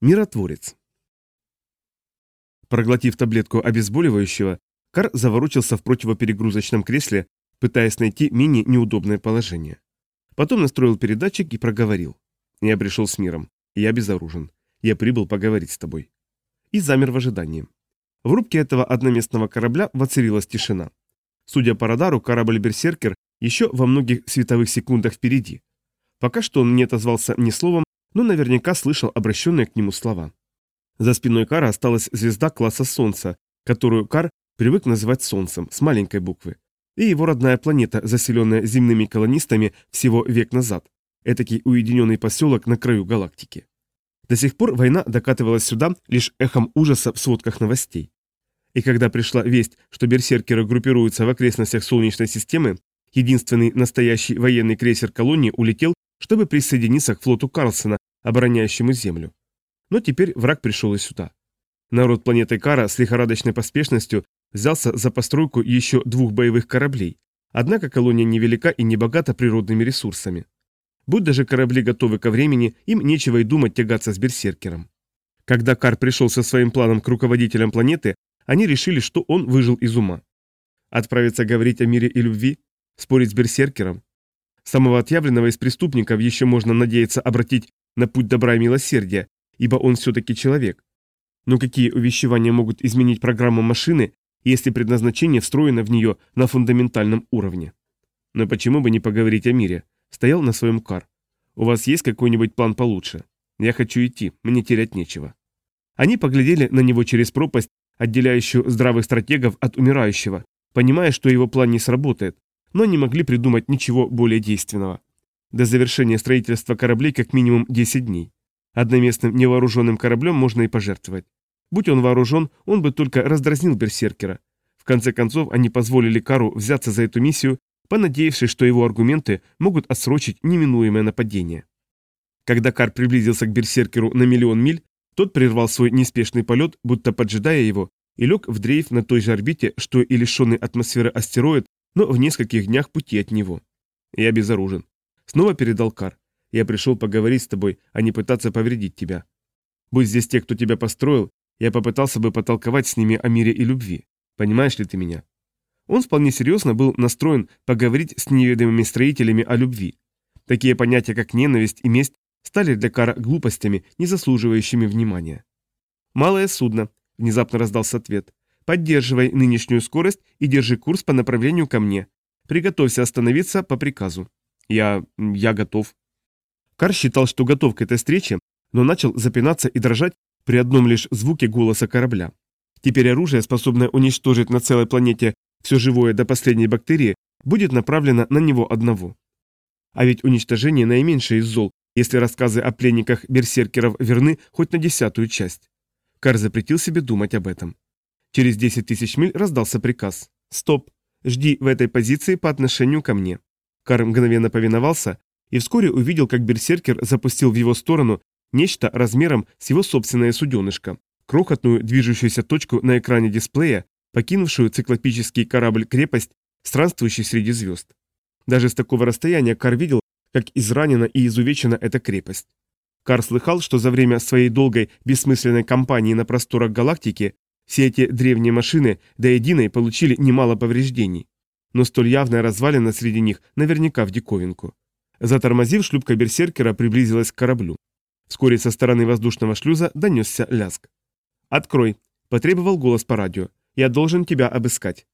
Миротворец. Проглотив таблетку обезболивающего, Кар заворочился в противоперегрузочном кресле, пытаясь найти менее неудобное положение. Потом настроил передатчик и проговорил. «Я пришел с миром. Я безоружен. Я прибыл поговорить с тобой». И замер в ожидании. В рубке этого одноместного корабля воцарилась тишина. Судя по радару, корабль «Берсеркер» еще во многих световых секундах впереди. Пока что он не отозвался ни словом, но наверняка слышал обращенные к нему слова. За спиной Кара осталась звезда класса Солнца, которую Кар привык называть Солнцем, с маленькой буквы, и его родная планета, заселенная земными колонистами всего век назад, этакий уединенный поселок на краю галактики. До сих пор война докатывалась сюда лишь эхом ужаса в сводках новостей. И когда пришла весть, что берсеркеры группируются в окрестностях Солнечной системы, единственный настоящий военный крейсер колонии улетел, чтобы присоединиться к флоту Карлсона, обороняющему Землю. Но теперь враг пришел и сюда. Народ планеты Кара с лихорадочной поспешностью взялся за постройку еще двух боевых кораблей, однако колония невелика и не богата природными ресурсами. Будь даже корабли готовы ко времени, им нечего и думать тягаться с берсеркером. Когда Кар пришел со своим планом к руководителям планеты, они решили, что он выжил из ума. Отправиться говорить о мире и любви? Спорить с берсеркером? Самого отъявленного из преступников еще можно надеяться обратить на путь добра и милосердия, ибо он все-таки человек. Но какие увещевания могут изменить программу машины, если предназначение встроено в нее на фундаментальном уровне? Но почему бы не поговорить о мире? Стоял на своем кар. У вас есть какой-нибудь план получше? Я хочу идти, мне терять нечего. Они поглядели на него через пропасть, отделяющую здравых стратегов от умирающего, понимая, что его план не сработает, но не могли придумать ничего более действенного. До завершения строительства кораблей как минимум 10 дней. Одноместным невооруженным кораблем можно и пожертвовать. Будь он вооружен, он бы только раздразнил берсеркера. В конце концов, они позволили Кару взяться за эту миссию, понадеявшись, что его аргументы могут отсрочить неминуемое нападение. Когда Кар приблизился к берсеркеру на миллион миль, тот прервал свой неспешный полет, будто поджидая его, и лег в дрейф на той же орбите, что и лишенный атмосферы астероид, но в нескольких днях пути от него. Я безоружен. Снова передал Кар. Я пришел поговорить с тобой, а не пытаться повредить тебя. Будь здесь те, кто тебя построил, я попытался бы потолковать с ними о мире и любви. Понимаешь ли ты меня? Он вполне серьезно был настроен поговорить с неведомыми строителями о любви. Такие понятия, как ненависть и месть, стали для Кара глупостями, не заслуживающими внимания. «Малое судно», — внезапно раздался ответ. «Поддерживай нынешнюю скорость и держи курс по направлению ко мне. Приготовься остановиться по приказу». Я... я готов. Кар считал, что готов к этой встрече, но начал запинаться и дрожать при одном лишь звуке голоса корабля. Теперь оружие, способное уничтожить на целой планете все живое до последней бактерии, будет направлено на него одного. А ведь уничтожение наименьшее из зол, если рассказы о пленниках берсеркеров верны хоть на десятую часть. Кар запретил себе думать об этом. Через 10 тысяч миль раздался приказ. «Стоп! Жди в этой позиции по отношению ко мне. Кар мгновенно повиновался и вскоре увидел, как берсеркер запустил в его сторону нечто размером с его собственное суденышко, крохотную движущуюся точку на экране дисплея, покинувшую циклопический корабль-крепость, странствующий среди звезд. Даже с такого расстояния Кар видел, как изранена и изувечена эта крепость. Кар слыхал, что за время своей долгой, бессмысленной кампании на просторах галактики все эти древние машины до единой получили немало повреждений но столь явная развалина среди них наверняка в диковинку. Затормозив, шлюпка берсеркера приблизилась к кораблю. Вскоре со стороны воздушного шлюза донесся ляск. «Открой!» – потребовал голос по радио. «Я должен тебя обыскать».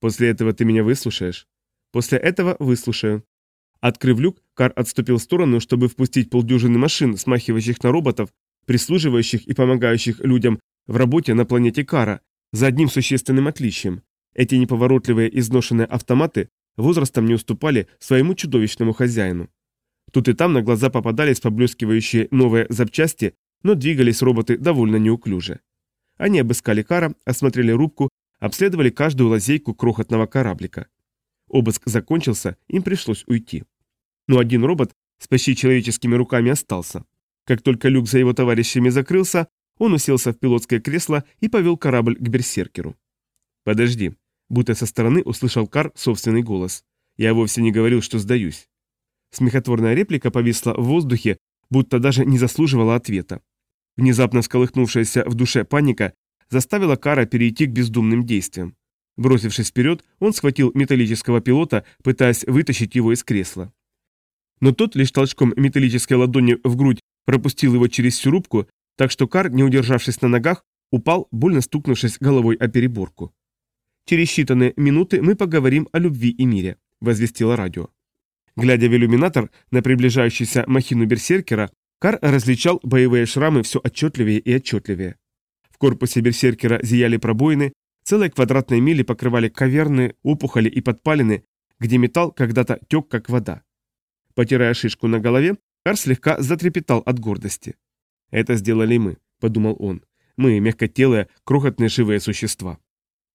«После этого ты меня выслушаешь?» «После этого выслушаю». Открыв люк, Кар отступил в сторону, чтобы впустить полдюжины машин, смахивающих на роботов, прислуживающих и помогающих людям в работе на планете Кара, за одним существенным отличием. Эти неповоротливые изношенные автоматы возрастом не уступали своему чудовищному хозяину. Тут и там на глаза попадались поблескивающие новые запчасти, но двигались роботы довольно неуклюже. Они обыскали Кара, осмотрели рубку, обследовали каждую лазейку крохотного кораблика. Обыск закончился, им пришлось уйти. Но один робот с почти человеческими руками остался. Как только люк за его товарищами закрылся, он уселся в пилотское кресло и повел корабль к берсеркеру. «Подожди», будто со стороны услышал Кар собственный голос. «Я вовсе не говорил, что сдаюсь». Смехотворная реплика повисла в воздухе, будто даже не заслуживала ответа. Внезапно всколыхнувшаяся в душе паника заставила Кара перейти к бездумным действиям. Бросившись вперед, он схватил металлического пилота, пытаясь вытащить его из кресла. Но тот лишь толчком металлической ладони в грудь пропустил его через всю рубку, так что Кар, не удержавшись на ногах, упал, больно стукнувшись головой о переборку. «Через считанные минуты мы поговорим о любви и мире», — возвестило радио. Глядя в иллюминатор на приближающуюся махину берсеркера, Кар различал боевые шрамы все отчетливее и отчетливее. В корпусе берсеркера зияли пробоины, целые квадратные мили покрывали каверны, опухоли и подпалины, где металл когда-то тек, как вода. Потирая шишку на голове, Кар слегка затрепетал от гордости. «Это сделали мы», — подумал он. «Мы, мягкотелые, крохотные живые существа».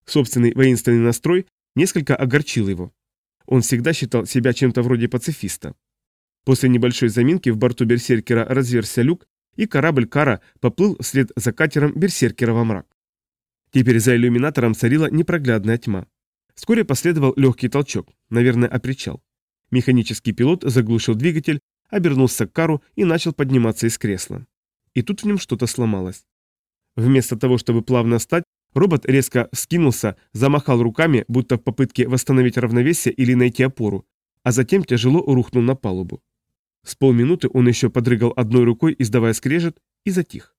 Собственный воинственный настрой несколько огорчил его. Он всегда считал себя чем-то вроде пацифиста. После небольшой заминки в борту берсеркера разверся люк, и корабль Кара поплыл вслед за катером берсеркера во мрак. Теперь за иллюминатором царила непроглядная тьма. Вскоре последовал легкий толчок, наверное, опричал. Механический пилот заглушил двигатель, обернулся к Кару и начал подниматься из кресла. И тут в нем что-то сломалось. Вместо того, чтобы плавно встать, робот резко скинулся, замахал руками, будто в попытке восстановить равновесие или найти опору, а затем тяжело рухнул на палубу. С полминуты он еще подрыгал одной рукой, издавая скрежет, и затих.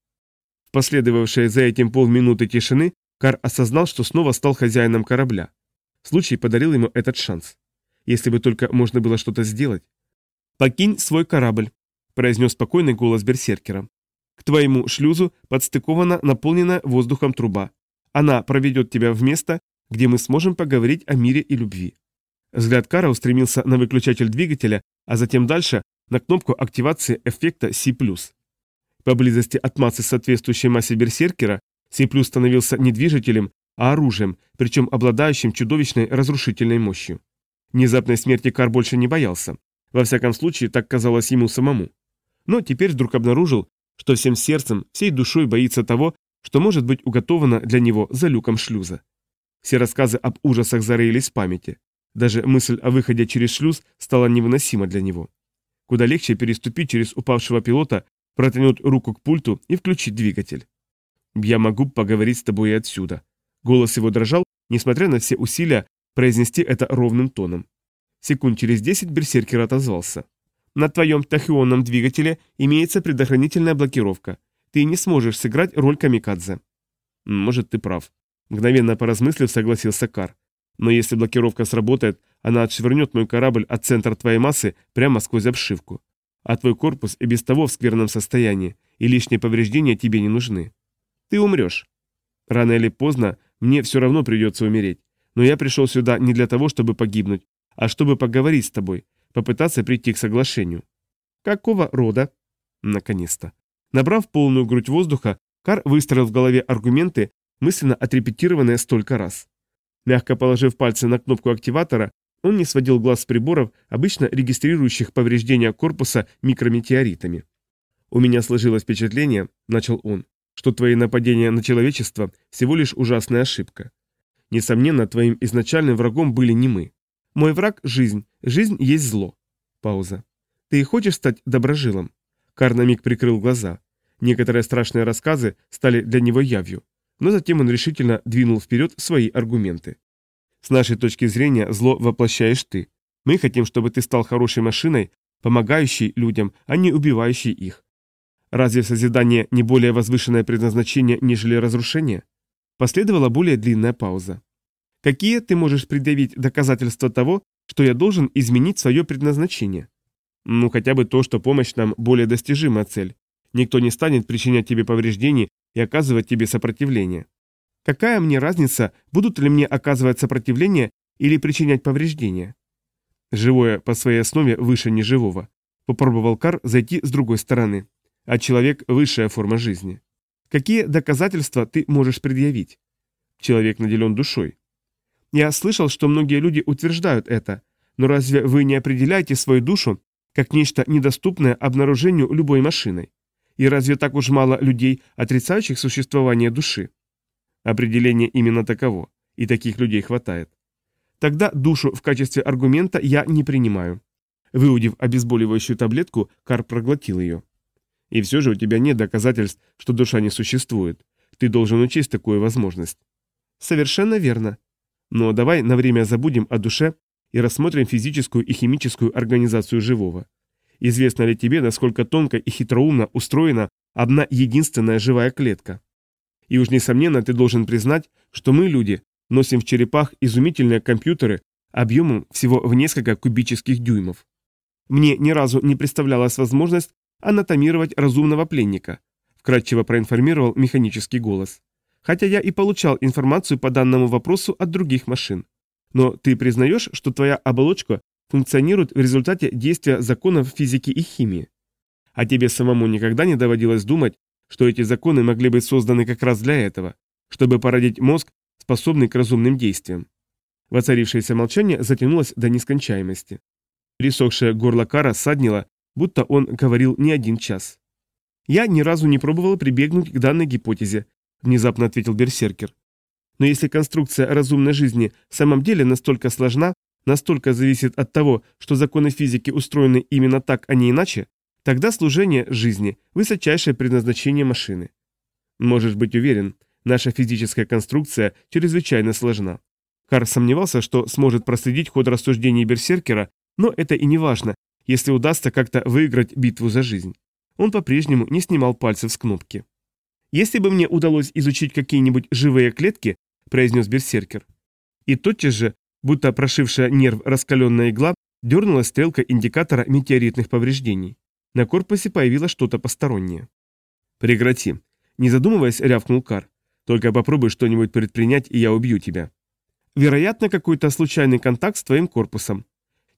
В последовавшие за этим полминуты тишины Кар осознал, что снова стал хозяином корабля. Случай подарил ему этот шанс. Если бы только можно было что-то сделать. «Покинь свой корабль», – произнес спокойный голос берсеркера. «К твоему шлюзу подстыкована наполненная воздухом труба. Она проведет тебя в место, где мы сможем поговорить о мире и любви». Взгляд Кара устремился на выключатель двигателя, а затем дальше на кнопку активации эффекта C+. Поблизости от массы, соответствующей массе берсеркера, C+, становился не движителем, а оружием, причем обладающим чудовищной разрушительной мощью. Внезапной смерти Кар больше не боялся. Во всяком случае, так казалось ему самому. Но теперь вдруг обнаружил, что всем сердцем, всей душой боится того, что может быть уготовано для него за люком шлюза. Все рассказы об ужасах зароились в памяти. Даже мысль о выходе через шлюз стала невыносима для него. Куда легче переступить через упавшего пилота, протянуть руку к пульту и включить двигатель. «Я могу поговорить с тобой и отсюда». Голос его дрожал, несмотря на все усилия произнести это ровным тоном. Секунд через десять берсеркер отозвался. «На твоем тахионном двигателе имеется предохранительная блокировка. Ты не сможешь сыграть роль камикадзе». «Может, ты прав». Мгновенно поразмыслив, согласился Кар. Но если блокировка сработает, она отшвырнет мой корабль от центра твоей массы прямо сквозь обшивку. А твой корпус и без того в скверном состоянии, и лишние повреждения тебе не нужны. Ты умрешь. Рано или поздно мне все равно придется умереть. Но я пришел сюда не для того, чтобы погибнуть, а чтобы поговорить с тобой, попытаться прийти к соглашению. Какого рода? Наконец-то. Набрав полную грудь воздуха, Кар выстроил в голове аргументы, мысленно отрепетированные столько раз. Мягко положив пальцы на кнопку активатора, он не сводил глаз с приборов, обычно регистрирующих повреждения корпуса микрометеоритами. «У меня сложилось впечатление», — начал он, «что твои нападения на человечество всего лишь ужасная ошибка. Несомненно, твоим изначальным врагом были не мы. Мой враг — жизнь, жизнь есть зло». Пауза. «Ты хочешь стать доброжилом?» Кар на миг прикрыл глаза. Некоторые страшные рассказы стали для него явью но затем он решительно двинул вперед свои аргументы. С нашей точки зрения зло воплощаешь ты. Мы хотим, чтобы ты стал хорошей машиной, помогающей людям, а не убивающей их. Разве созидание не более возвышенное предназначение, нежели разрушение? Последовала более длинная пауза. Какие ты можешь предъявить доказательства того, что я должен изменить свое предназначение? Ну, хотя бы то, что помощь нам более достижимая цель. Никто не станет причинять тебе повреждений и оказывать тебе сопротивление. Какая мне разница, будут ли мне оказывать сопротивление или причинять повреждения? Живое по своей основе выше неживого. Попробовал Кар зайти с другой стороны. А человек – высшая форма жизни. Какие доказательства ты можешь предъявить? Человек наделен душой. Я слышал, что многие люди утверждают это, но разве вы не определяете свою душу как нечто недоступное обнаружению любой машиной? И разве так уж мало людей, отрицающих существование души? Определение именно таково, и таких людей хватает. Тогда душу в качестве аргумента я не принимаю. Выудив обезболивающую таблетку, Кар проглотил ее. И все же у тебя нет доказательств, что душа не существует. Ты должен учесть такую возможность. Совершенно верно. Но давай на время забудем о душе и рассмотрим физическую и химическую организацию живого. Известно ли тебе, насколько тонко и хитроумно устроена одна единственная живая клетка? И уж несомненно ты должен признать, что мы, люди, носим в черепах изумительные компьютеры объемом всего в несколько кубических дюймов. Мне ни разу не представлялась возможность анатомировать разумного пленника, вкратчиво проинформировал механический голос. Хотя я и получал информацию по данному вопросу от других машин. Но ты признаешь, что твоя оболочка функционирует в результате действия законов физики и химии? А тебе самому никогда не доводилось думать, что эти законы могли быть созданы как раз для этого, чтобы породить мозг, способный к разумным действиям. Воцарившееся молчание затянулось до нескончаемости. Пересохшее горло Кара саднило, будто он говорил не один час. «Я ни разу не пробовала прибегнуть к данной гипотезе», – внезапно ответил Берсеркер. «Но если конструкция разумной жизни в самом деле настолько сложна, настолько зависит от того, что законы физики устроены именно так, а не иначе, тогда служение жизни – высочайшее предназначение машины. Можешь быть уверен, наша физическая конструкция чрезвычайно сложна. Кар сомневался, что сможет проследить ход рассуждений Берсеркера, но это и не важно, если удастся как-то выиграть битву за жизнь. Он по-прежнему не снимал пальцев с кнопки. «Если бы мне удалось изучить какие-нибудь живые клетки», – произнес Берсеркер. И тотчас же, будто прошившая нерв раскаленная игла, дернула стрелка индикатора метеоритных повреждений. На корпусе появилось что-то постороннее. «Прекрати», – не задумываясь, рявкнул Кар. «Только попробуй что-нибудь предпринять, и я убью тебя». Вероятно, какой-то случайный контакт с твоим корпусом.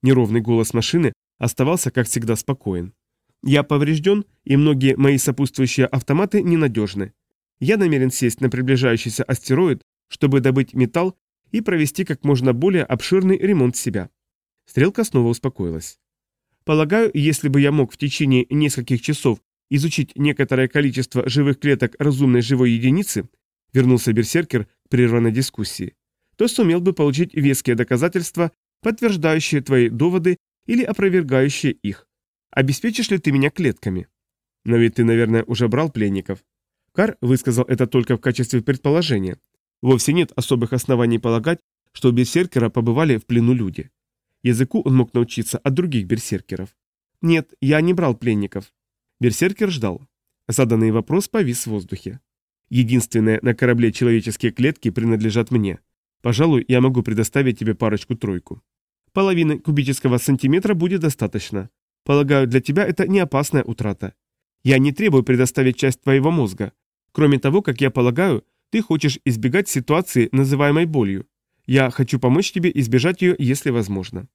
Неровный голос машины оставался, как всегда, спокоен. Я поврежден, и многие мои сопутствующие автоматы ненадежны. Я намерен сесть на приближающийся астероид, чтобы добыть металл и провести как можно более обширный ремонт себя. Стрелка снова успокоилась. Полагаю, если бы я мог в течение нескольких часов изучить некоторое количество живых клеток разумной живой единицы, вернулся Берсеркер к прерванной дискуссии, то сумел бы получить веские доказательства, подтверждающие твои доводы или опровергающие их. Обеспечишь ли ты меня клетками? Но ведь ты, наверное, уже брал пленников. Кар высказал это только в качестве предположения. Вовсе нет особых оснований полагать, что у берсеркера побывали в плену люди. Языку он мог научиться от других берсеркеров. Нет, я не брал пленников. Берсеркер ждал. Заданный вопрос повис в воздухе. Единственные на корабле человеческие клетки принадлежат мне. Пожалуй, я могу предоставить тебе парочку-тройку. Половины кубического сантиметра будет достаточно. Полагаю, для тебя это не опасная утрата. Я не требую предоставить часть твоего мозга. Кроме того, как я полагаю, ты хочешь избегать ситуации, называемой болью. Я хочу помочь тебе избежать ее, если возможно.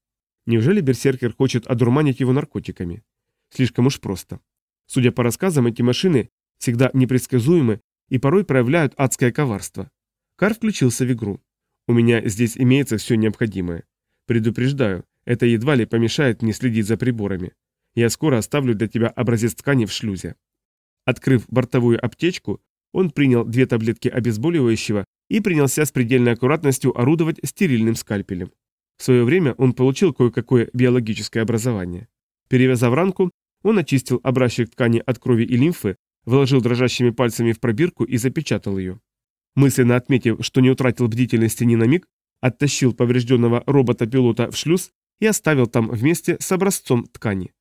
Неужели Берсеркер хочет одурманить его наркотиками? Слишком уж просто. Судя по рассказам, эти машины всегда непредсказуемы и порой проявляют адское коварство. Кар включился в игру. У меня здесь имеется все необходимое. Предупреждаю, это едва ли помешает мне следить за приборами. Я скоро оставлю для тебя образец ткани в шлюзе. Открыв бортовую аптечку, он принял две таблетки обезболивающего и принялся с предельной аккуратностью орудовать стерильным скальпелем. В свое время он получил кое-какое биологическое образование. Перевязав ранку, он очистил образчик ткани от крови и лимфы, вложил дрожащими пальцами в пробирку и запечатал ее. Мысленно отметив, что не утратил бдительности ни на миг, оттащил поврежденного робота-пилота в шлюз и оставил там вместе с образцом ткани.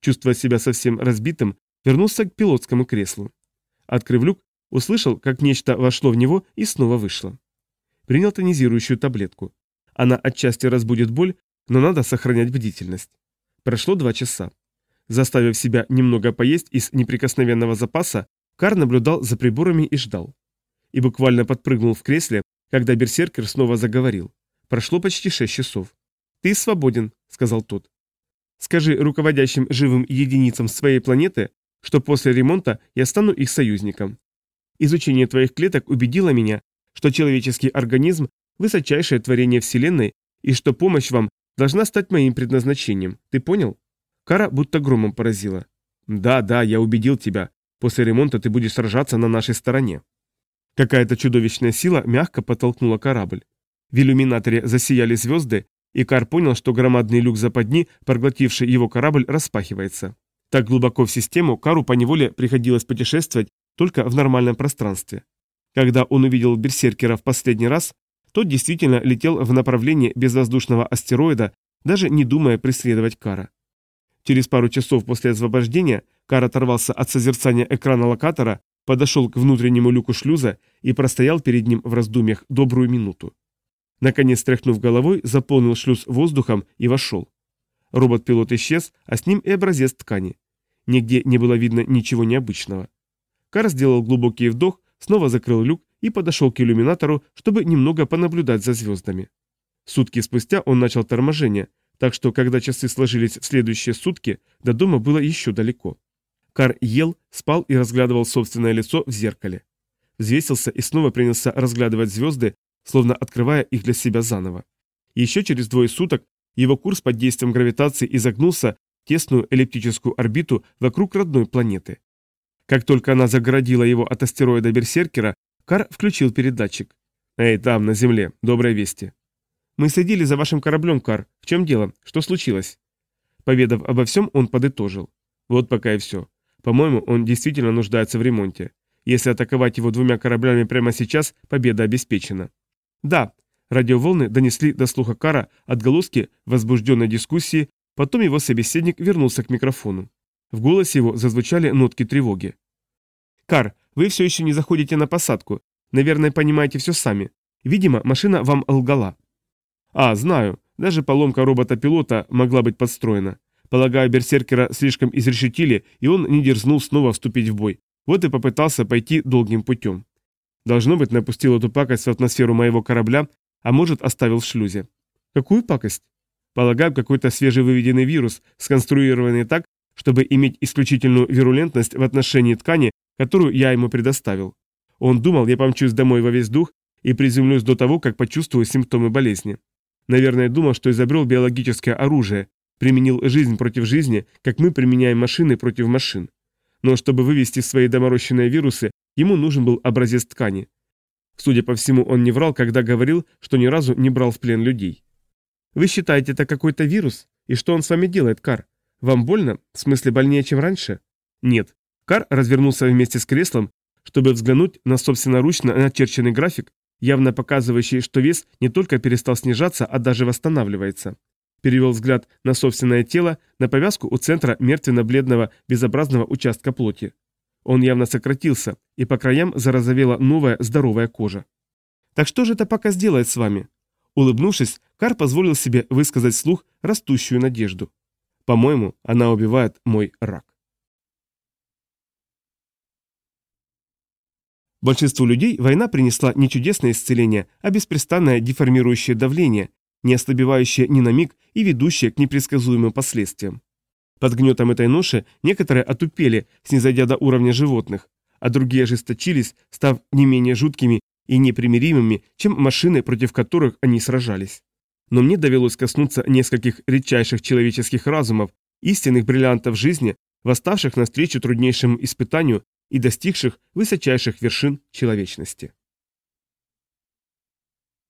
Чувствуя себя совсем разбитым, вернулся к пилотскому креслу. Открыв люк, услышал, как нечто вошло в него и снова вышло. Принял тонизирующую таблетку. Она отчасти разбудит боль, но надо сохранять бдительность. Прошло два часа. Заставив себя немного поесть из неприкосновенного запаса, Кар наблюдал за приборами и ждал и буквально подпрыгнул в кресле, когда берсеркер снова заговорил. Прошло почти шесть часов. «Ты свободен», — сказал тот. «Скажи руководящим живым единицам своей планеты, что после ремонта я стану их союзником. Изучение твоих клеток убедило меня, что человеческий организм – высочайшее творение Вселенной и что помощь вам должна стать моим предназначением. Ты понял?» Кара будто громом поразила. «Да, да, я убедил тебя. После ремонта ты будешь сражаться на нашей стороне». Какая-то чудовищная сила мягко подтолкнула корабль. В иллюминаторе засияли звезды, и Кар понял, что громадный люк западни, проглотивший его корабль, распахивается. Так глубоко в систему Кару поневоле приходилось путешествовать только в нормальном пространстве. Когда он увидел Берсеркера в последний раз, тот действительно летел в направлении безвоздушного астероида, даже не думая преследовать Кара. Через пару часов после освобождения Кар оторвался от созерцания экрана локатора, подошел к внутреннему люку шлюза и простоял перед ним в раздумьях добрую минуту. Наконец, тряхнув головой, заполнил шлюз воздухом и вошел. Робот-пилот исчез, а с ним и образец ткани. Нигде не было видно ничего необычного. Кар сделал глубокий вдох, снова закрыл люк и подошел к иллюминатору, чтобы немного понаблюдать за звездами. Сутки спустя он начал торможение, так что, когда часы сложились в следующие сутки, до дома было еще далеко. Кар ел, спал и разглядывал собственное лицо в зеркале. Взвесился и снова принялся разглядывать звезды, словно открывая их для себя заново. Еще через двое суток его курс под действием гравитации изогнулся в тесную эллиптическую орбиту вокруг родной планеты. Как только она загородила его от астероида Берсеркера, Кар включил передатчик. «Эй, там, на Земле, добрые вести». «Мы следили за вашим кораблем, Кар. В чем дело? Что случилось?» Поведав обо всем, он подытожил. «Вот пока и все. По-моему, он действительно нуждается в ремонте. Если атаковать его двумя кораблями прямо сейчас, победа обеспечена». «Да». Радиоволны донесли до слуха Кара отголоски возбужденной дискуссии, потом его собеседник вернулся к микрофону. В голосе его зазвучали нотки тревоги. «Кар, вы все еще не заходите на посадку. Наверное, понимаете все сами. Видимо, машина вам лгала». «А, знаю. Даже поломка робота-пилота могла быть подстроена. Полагаю, берсеркера слишком изрешетили, и он не дерзнул снова вступить в бой. Вот и попытался пойти долгим путем. Должно быть, напустил эту пакость в атмосферу моего корабля, а может, оставил в шлюзе. Какую пакость? Полагаю, какой-то свежевыведенный вирус, сконструированный так, чтобы иметь исключительную вирулентность в отношении ткани, которую я ему предоставил. Он думал, я помчусь домой во весь дух и приземлюсь до того, как почувствую симптомы болезни. Наверное, думал, что изобрел биологическое оружие, применил жизнь против жизни, как мы применяем машины против машин. Но чтобы вывести свои доморощенные вирусы, ему нужен был образец ткани. Судя по всему, он не врал, когда говорил, что ни разу не брал в плен людей. Вы считаете, это какой-то вирус? И что он с вами делает, Кар? Вам больно? В смысле больнее, чем раньше? Нет. Кар развернулся вместе с креслом, чтобы взглянуть на собственноручно начерченный график, явно показывающий, что вес не только перестал снижаться, а даже восстанавливается. Перевел взгляд на собственное тело, на повязку у центра мертвенно-бледного безобразного участка плоти. Он явно сократился, и по краям зарозовела новая здоровая кожа. «Так что же это пока сделает с вами?» Улыбнувшись, Кар позволил себе высказать вслух растущую надежду. По-моему, она убивает мой рак. Большинству людей война принесла не чудесное исцеление, а беспрестанное деформирующее давление, не ослабевающее ни на миг и ведущее к непредсказуемым последствиям. Под гнетом этой ноши некоторые отупели, снизойдя до уровня животных, а другие ожесточились, став не менее жуткими и непримиримыми, чем машины, против которых они сражались но мне довелось коснуться нескольких редчайших человеческих разумов, истинных бриллиантов жизни, восставших навстречу труднейшему испытанию и достигших высочайших вершин человечности.